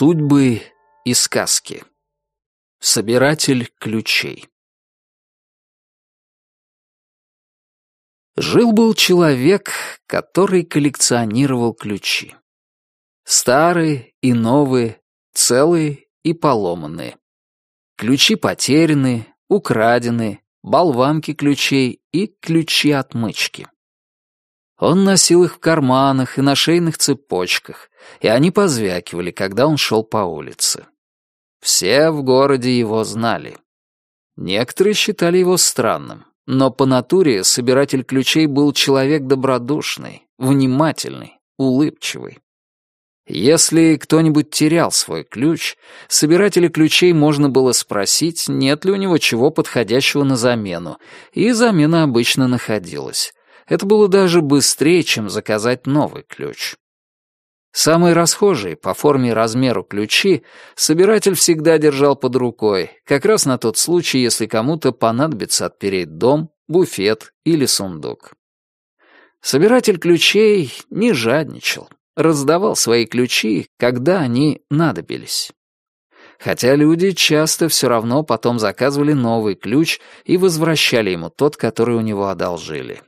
Судьбы и сказки. Собиратель ключей. Жил-был человек, который коллекционировал ключи. Старые и новые, целые и поломанные. Ключи потерянные, украденные, болванки ключей и ключи-отмычки. Он носил их в карманах и на шейных цепочках, и они позвякивали, когда он шел по улице. Все в городе его знали. Некоторые считали его странным, но по натуре собиратель ключей был человек добродушный, внимательный, улыбчивый. Если кто-нибудь терял свой ключ, собирателя ключей можно было спросить, нет ли у него чего подходящего на замену, и замена обычно находилась. Это было даже быстрее, чем заказать новый ключ. Самые расхожие по форме и размеру ключи собиратель всегда держал под рукой, как раз на тот случай, если кому-то понадобится отпереть дом, буфет или сундук. Собиратель ключей не жадничал, раздавал свои ключи, когда они надобились. Хотя люди часто все равно потом заказывали новый ключ и возвращали ему тот, который у него одолжили.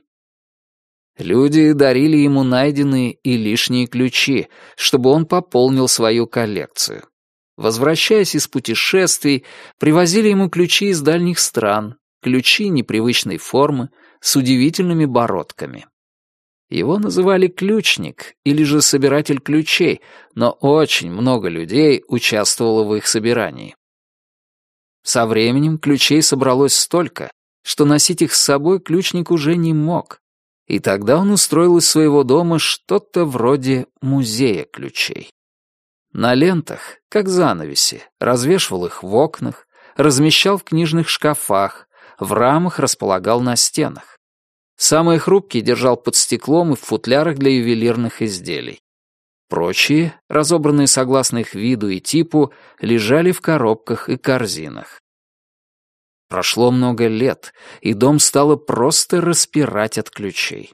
Люди дарили ему найденные и лишние ключи, чтобы он пополнил свою коллекцию. Возвращаясь из путешествий, привозили ему ключи из дальних стран, ключи непривычной формы, с удивительными бородками. Его называли ключник или же собиратель ключей, но очень много людей участвовало в их собирании. Со временем ключей собралось столько, что носить их с собой ключник уже не мог, и тогда он устроил из своего дома что-то вроде музея ключей. На лентах, как занавеси, развешивал их в окнах, размещал в книжных шкафах, в рамах располагал на стенах. Самые хрупкие держал под стеклом и в футлярах для ювелирных изделий. Прочие, разобранные согласно их виду и типу, лежали в коробках и корзинах. Прошло много лет, и дом стало просто распирать от ключей.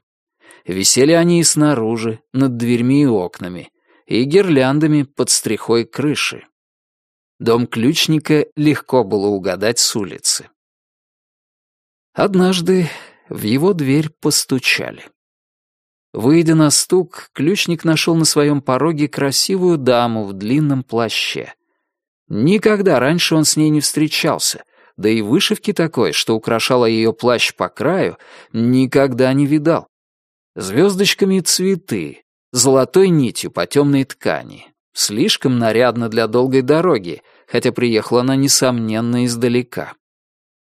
Висели они и снаружи, над дверьми и окнами, и гирляндами под стрихой крыши. Дом ключника легко было угадать с улицы. Однажды в его дверь постучали. Выйдя на стук, ключник нашел на своем пороге красивую даму в длинном плаще. Никогда раньше он с ней не встречался, да и вышивки такой, что украшала ее плащ по краю, никогда не видал. Звездочками цветы, золотой нитью по темной ткани. Слишком нарядно для долгой дороги, хотя приехала она, несомненно, издалека.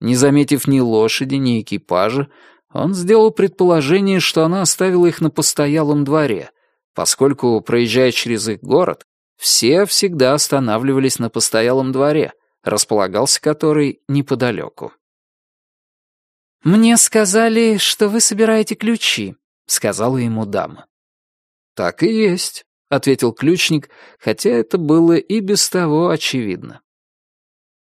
Не заметив ни лошади, ни экипажа, он сделал предположение, что она оставила их на постоялом дворе, поскольку, проезжая через их город, все всегда останавливались на постоялом дворе — располагался который неподалеку. «Мне сказали, что вы собираете ключи», — сказала ему дама. «Так и есть», — ответил ключник, хотя это было и без того очевидно.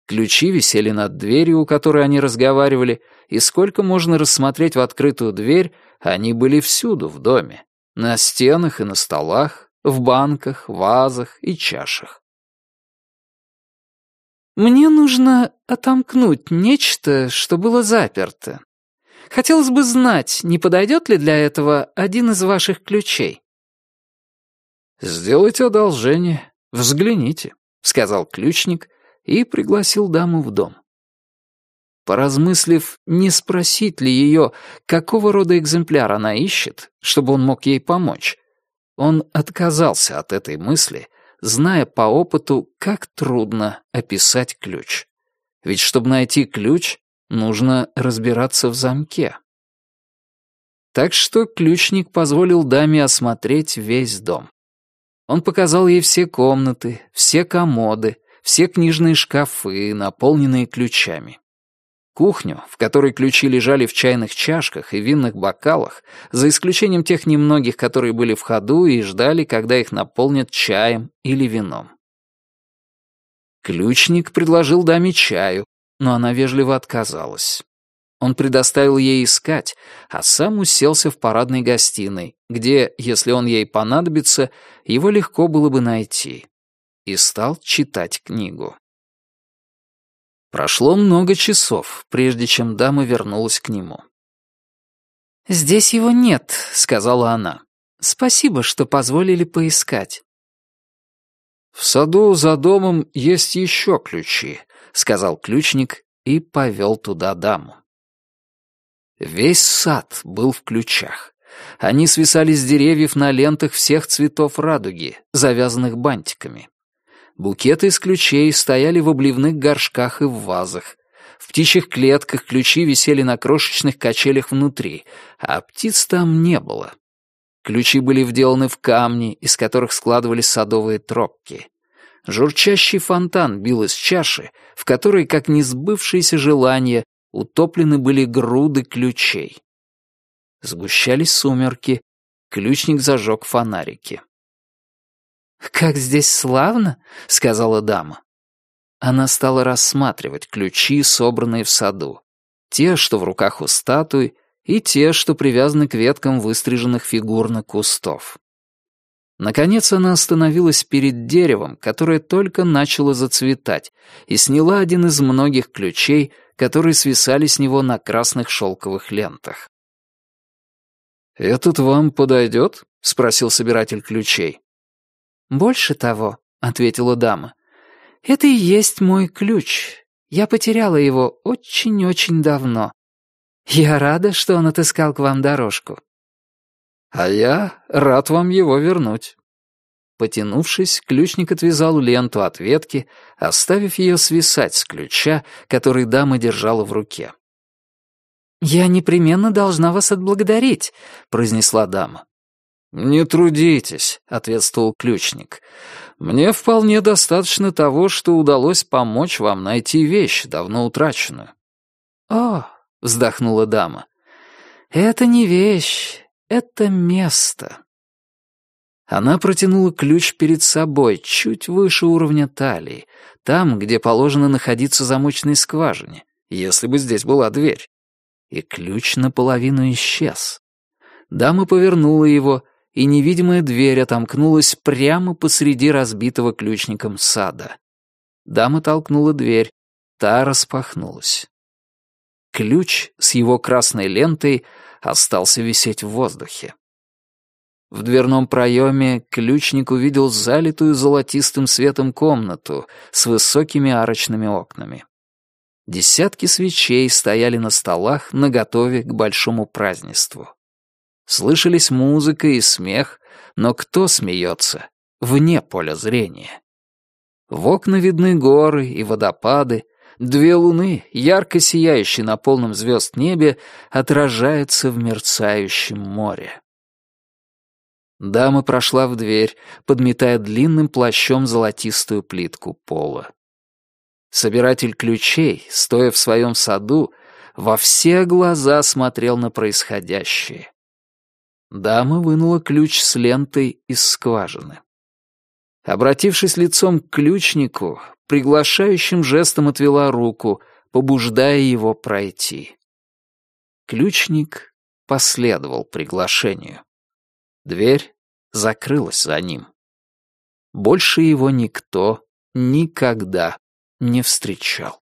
Ключи висели над дверью, у которой они разговаривали, и сколько можно рассмотреть в открытую дверь, они были всюду в доме. На стенах и на столах, в банках, вазах и чашах. Мне нужно отомкнуть нечто, что было заперто. Хотелось бы знать, не подойдет ли для этого один из ваших ключей. «Сделайте одолжение, взгляните», — сказал ключник и пригласил даму в дом. Поразмыслив, не спросить ли ее, какого рода экземпляр она ищет, чтобы он мог ей помочь, он отказался от этой мысли зная по опыту, как трудно описать ключ. Ведь чтобы найти ключ, нужно разбираться в замке. Так что ключник позволил даме осмотреть весь дом. Он показал ей все комнаты, все комоды, все книжные шкафы, наполненные ключами. Кухню, в которой ключи лежали в чайных чашках и винных бокалах, за исключением тех немногих, которые были в ходу и ждали, когда их наполнят чаем или вином. Ключник предложил даме чаю, но она вежливо отказалась. Он предоставил ей искать, а сам уселся в парадной гостиной, где, если он ей понадобится, его легко было бы найти. и стал читать книгу. Прошло много часов, прежде чем дама вернулась к нему. «Здесь его нет», — сказала она. «Спасибо, что позволили поискать». «В саду за домом есть еще ключи», — сказал ключник и повел туда даму. Весь сад был в ключах. Они свисали с деревьев на лентах всех цветов радуги, завязанных бантиками. Букеты из ключей стояли в обливных горшках и в вазах. В птичьих клетках ключи висели на крошечных качелях внутри, а птиц там не было. Ключи были вделаны в камни, из которых складывались садовые тропки. Журчащий фонтан бил из чаши, в которой, как несбывшиеся желания, утоплены были груды ключей. Сгущались сумерки, ключник зажег фонарики. «Как здесь славно!» — сказала дама. Она стала рассматривать ключи, собранные в саду. Те, что в руках у статуй, и те, что привязаны к веткам выстриженных фигурно кустов. Наконец она остановилась перед деревом, которое только начало зацветать, и сняла один из многих ключей, которые свисали с него на красных шелковых лентах. «Этот вам подойдет?» — спросил собиратель ключей. «Больше того», — ответила дама, — «это и есть мой ключ. Я потеряла его очень-очень давно. Я рада, что он отыскал к вам дорожку». «А я рад вам его вернуть». Потянувшись, ключник отвязал ленту от ветки, оставив ее свисать с ключа, который дама держала в руке. «Я непременно должна вас отблагодарить», — произнесла дама. «Не трудитесь», — ответствовал ключник. «Мне вполне достаточно того, что удалось помочь вам найти вещь, давно утраченную». «О», — вздохнула дама, — «это не вещь, это место». Она протянула ключ перед собой, чуть выше уровня талии, там, где положено находиться замочной скважине, если бы здесь была дверь. И ключ наполовину исчез. Дама повернула его, и невидимая дверь отомкнулась прямо посреди разбитого ключником сада. Дама толкнула дверь, та распахнулась. Ключ с его красной лентой остался висеть в воздухе. В дверном проеме ключник увидел залитую золотистым светом комнату с высокими арочными окнами. Десятки свечей стояли на столах наготове к большому празднеству. Слышались музыка и смех, но кто смеется? Вне поля зрения. В окна видны горы и водопады, две луны, ярко сияющие на полном звезд небе, отражаются в мерцающем море. Дама прошла в дверь, подметая длинным плащом золотистую плитку пола. Собиратель ключей, стоя в своем саду, во все глаза смотрел на происходящее. Дама вынула ключ с лентой из скважины. Обратившись лицом к ключнику, приглашающим жестом отвела руку, побуждая его пройти. Ключник последовал приглашению. Дверь закрылась за ним. Больше его никто никогда не встречал.